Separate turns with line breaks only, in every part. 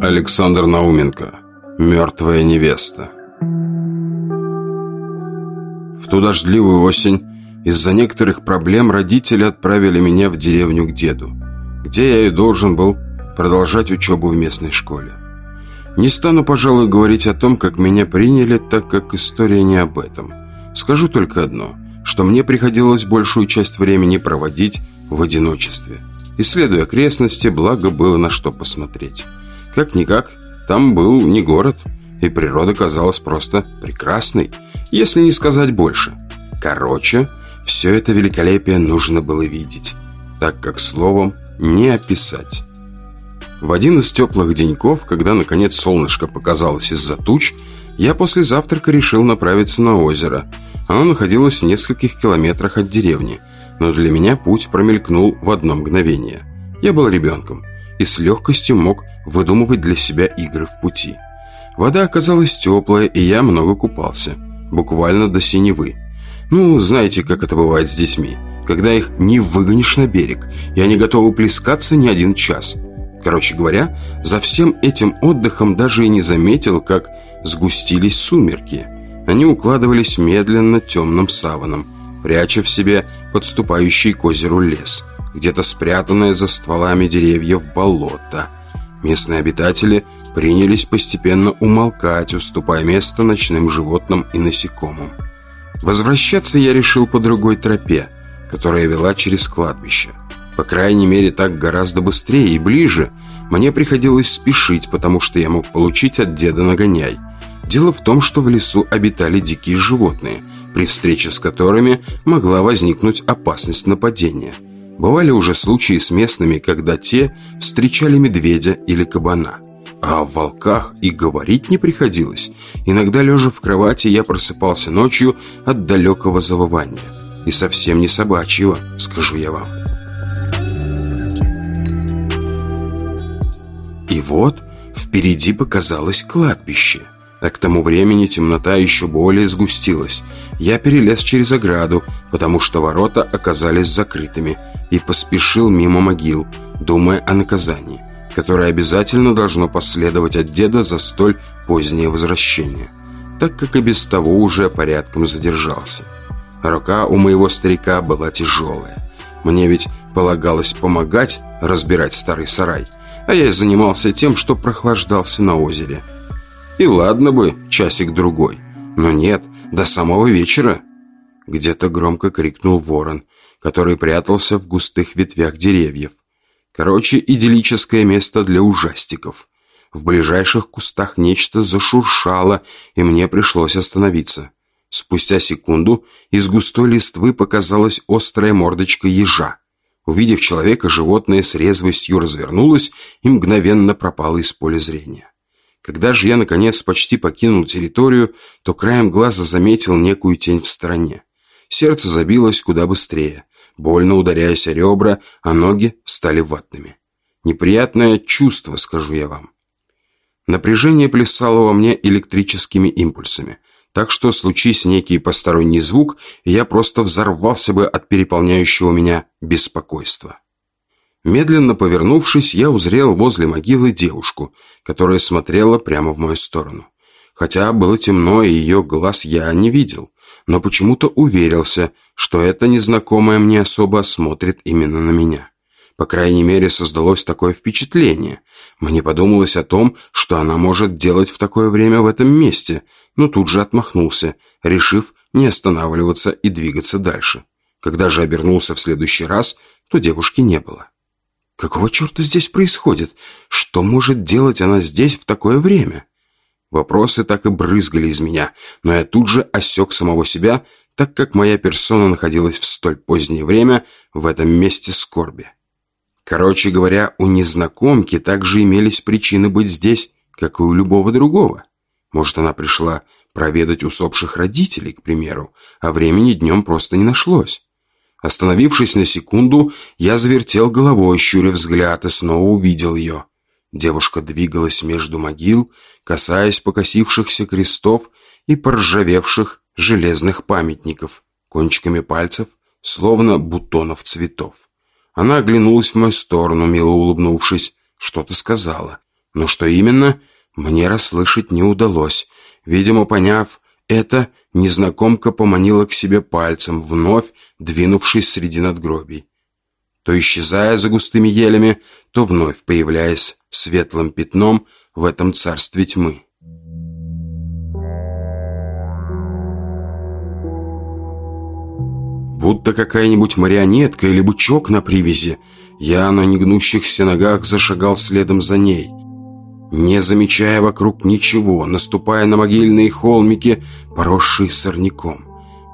Александр Науменко Мертвая невеста В ту дождливую осень из-за некоторых проблем родители отправили меня в деревню к деду, где я и должен был продолжать учебу в местной школе. Не стану, пожалуй, говорить о том, как меня приняли, так как история не об этом. Скажу только одно, что мне приходилось большую часть времени проводить в одиночестве, исследуя окрестности, благо было на что посмотреть. Как-никак, там был не город, и природа казалась просто прекрасной, если не сказать больше. Короче, все это великолепие нужно было видеть, так как словом не описать. В один из теплых деньков, когда наконец солнышко показалось из-за туч, я после завтрака решил направиться на озеро. Оно находилось в нескольких километрах от деревни, но для меня путь промелькнул в одно мгновение. Я был ребенком и с легкостью мог выдумывать для себя игры в пути. Вода оказалась теплая, и я много купался. Буквально до синевы. Ну, знаете, как это бывает с детьми. Когда их не выгонишь на берег, и они готовы плескаться не один час. Короче говоря, за всем этим отдыхом даже и не заметил, как сгустились сумерки. Они укладывались медленно темным саваном, пряча в себе подступающий к озеру лес где-то спрятанное за стволами деревьев болото. Местные обитатели принялись постепенно умолкать, уступая место ночным животным и насекомым. Возвращаться я решил по другой тропе, которая вела через кладбище. По крайней мере, так гораздо быстрее и ближе. Мне приходилось спешить, потому что я мог получить от деда нагоняй. Дело в том, что в лесу обитали дикие животные, при встрече с которыми могла возникнуть опасность нападения – Бывали уже случаи с местными, когда те встречали медведя или кабана. А о волках и говорить не приходилось. Иногда, лежа в кровати, я просыпался ночью от далекого завывания. И совсем не собачьего, скажу я вам. И вот впереди показалось кладбище. А к тому времени темнота еще более сгустилась. Я перелез через ограду, потому что ворота оказались закрытыми, и поспешил мимо могил, думая о наказании, которое обязательно должно последовать от деда за столь позднее возвращение, так как и без того уже порядком задержался. Рука у моего старика была тяжелая. Мне ведь полагалось помогать разбирать старый сарай, а я занимался тем, что прохлаждался на озере – и ладно бы часик-другой. Но нет, до самого вечера. Где-то громко крикнул ворон, который прятался в густых ветвях деревьев. Короче, идиллическое место для ужастиков. В ближайших кустах нечто зашуршало, и мне пришлось остановиться. Спустя секунду из густой листвы показалась острая мордочка ежа. Увидев человека, животное с резвостью развернулось и мгновенно пропало из поля зрения. Когда же я, наконец, почти покинул территорию, то краем глаза заметил некую тень в стороне. Сердце забилось куда быстрее, больно ударяясь о ребра, а ноги стали ватными. Неприятное чувство, скажу я вам. Напряжение плясало во мне электрическими импульсами, так что, случись некий посторонний звук, я просто взорвался бы от переполняющего меня беспокойства. Медленно повернувшись, я узрел возле могилы девушку, которая смотрела прямо в мою сторону. Хотя было темно, и ее глаз я не видел, но почему-то уверился, что эта незнакомая мне особо смотрит именно на меня. По крайней мере, создалось такое впечатление. Мне подумалось о том, что она может делать в такое время в этом месте, но тут же отмахнулся, решив не останавливаться и двигаться дальше. Когда же обернулся в следующий раз, то девушки не было. Какого черта здесь происходит? Что может делать она здесь в такое время? Вопросы так и брызгали из меня, но я тут же осек самого себя, так как моя персона находилась в столь позднее время в этом месте скорби. Короче говоря, у незнакомки также имелись причины быть здесь, как и у любого другого. Может, она пришла проведать усопших родителей, к примеру, а времени днем просто не нашлось. Остановившись на секунду, я завертел головой, щуря взгляд, и снова увидел ее. Девушка двигалась между могил, касаясь покосившихся крестов и поржавевших железных памятников, кончиками пальцев, словно бутонов цветов. Она оглянулась в мою сторону, мило улыбнувшись, что-то сказала. Но что именно, мне расслышать не удалось. Видимо, поняв это, незнакомка поманила к себе пальцем, вновь двинувшись среди надгробий. То исчезая за густыми елями, то вновь появляясь светлым пятном в этом царстве тьмы. Будто какая-нибудь марионетка или бычок на привязи, я на негнущихся ногах зашагал следом за ней, не замечая вокруг ничего, наступая на могильные холмики, поросшие сорняком.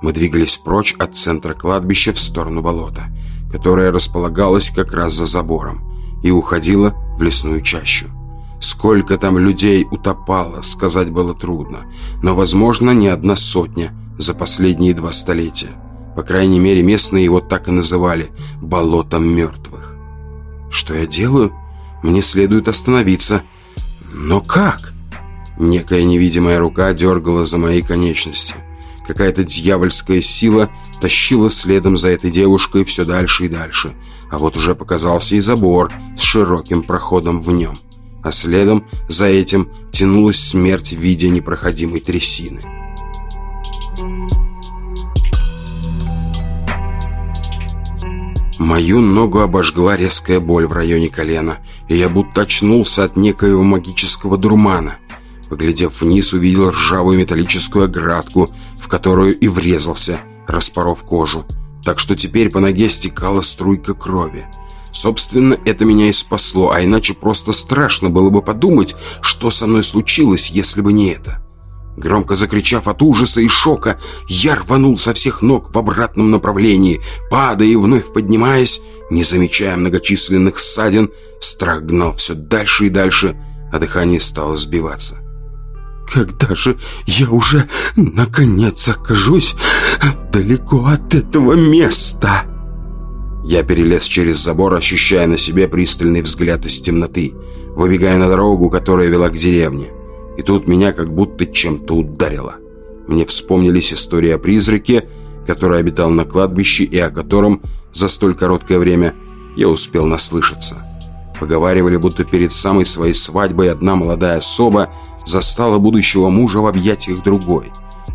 Мы двигались прочь от центра кладбища в сторону болота, которое располагалось как раз за забором, и уходило в лесную чащу. Сколько там людей утопало, сказать было трудно, но, возможно, не одна сотня за последние два столетия. По крайней мере, местные его так и называли «болотом мертвых». Что я делаю? Мне следует остановиться. Но как? Некая невидимая рука дергала за мои конечности. Какая-то дьявольская сила тащила следом за этой девушкой все дальше и дальше. А вот уже показался и забор с широким проходом в нем. А следом за этим тянулась смерть в виде непроходимой трясины. Мою ногу обожгла резкая боль в районе колена, и я будто очнулся от некоего магического дурмана. Поглядев вниз, увидел ржавую металлическую оградку, в которую и врезался, распоров кожу. Так что теперь по ноге стекала струйка крови. Собственно, это меня и спасло, а иначе просто страшно было бы подумать, что со мной случилось, если бы не это. Громко закричав от ужаса и шока, я рванул со всех ног в обратном направлении, падая и вновь поднимаясь, не замечая многочисленных ссадин, страх гнал все дальше и дальше, а дыхание стало сбиваться. «Когда же я уже, наконец, окажусь далеко от этого места?» Я перелез через забор, ощущая на себе пристальный взгляд из темноты, выбегая на дорогу, которая вела к деревне. И тут меня как будто чем-то ударило. Мне вспомнились истории о призраке, который обитал на кладбище и о котором за столь короткое время я успел наслышаться. Поговаривали, будто перед самой своей свадьбой одна молодая особа застала будущего мужа в объятиях другой.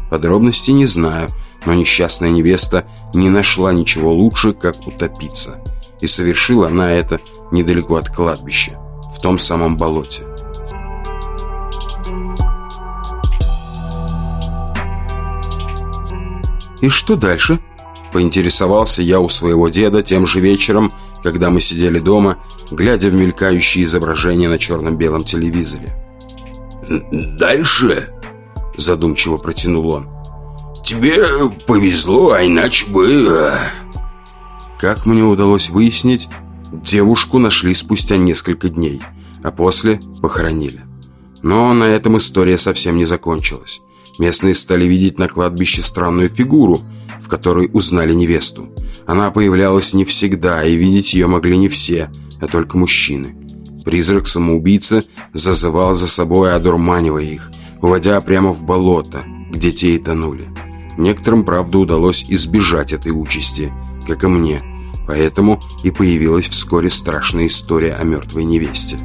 Подробности не знаю, но несчастная невеста не нашла ничего лучше, как утопиться. И совершила она это недалеко от кладбища, в том самом болоте. «И что дальше?» Поинтересовался я у своего деда тем же вечером, когда мы сидели дома, глядя в мелькающие изображения на черно-белом телевизоре.
«Дальше?» Задумчиво протянул он. «Тебе повезло, а иначе бы...» э,
Как мне удалось выяснить, девушку нашли спустя несколько дней, а после похоронили. Но на этом история совсем не закончилась. Местные стали видеть на кладбище странную фигуру, в которой узнали невесту. Она появлялась не всегда, и видеть ее могли не все, а только мужчины. Призрак самоубийцы зазывал за собой, одурманивая их, уводя прямо в болото, где те и тонули. Некоторым, правда, удалось избежать этой участи, как и мне, поэтому и появилась вскоре страшная история о мертвой невесте.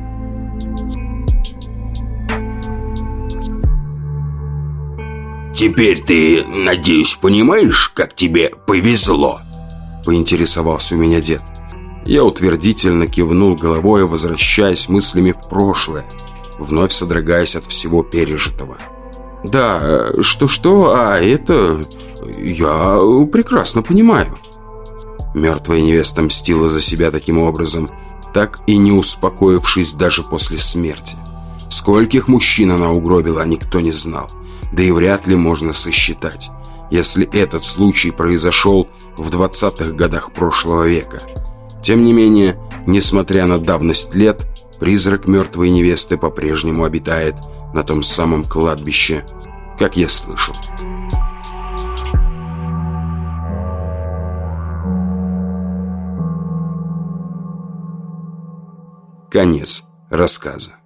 «Теперь ты, надеюсь, понимаешь, как тебе повезло?»
Поинтересовался у меня дед. Я утвердительно кивнул головой, возвращаясь мыслями в прошлое, вновь содрогаясь от всего пережитого. «Да, что-что, а это... я прекрасно понимаю». Мертвая невеста мстила за себя таким образом, так и не успокоившись даже после смерти. Скольких мужчин она угробила, никто не знал да и вряд ли можно сосчитать, если этот случай произошел в 20-х годах прошлого века. Тем не менее, несмотря на давность лет, призрак мертвой невесты по-прежнему обитает на том самом кладбище, как я слышал. Конец рассказа.